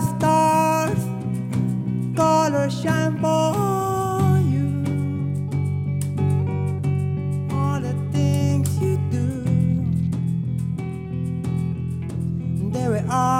stars, gonna shine for you. All the things you do, there we are.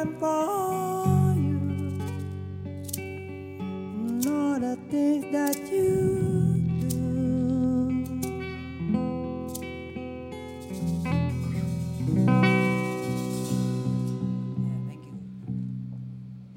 time for you. And all the things that you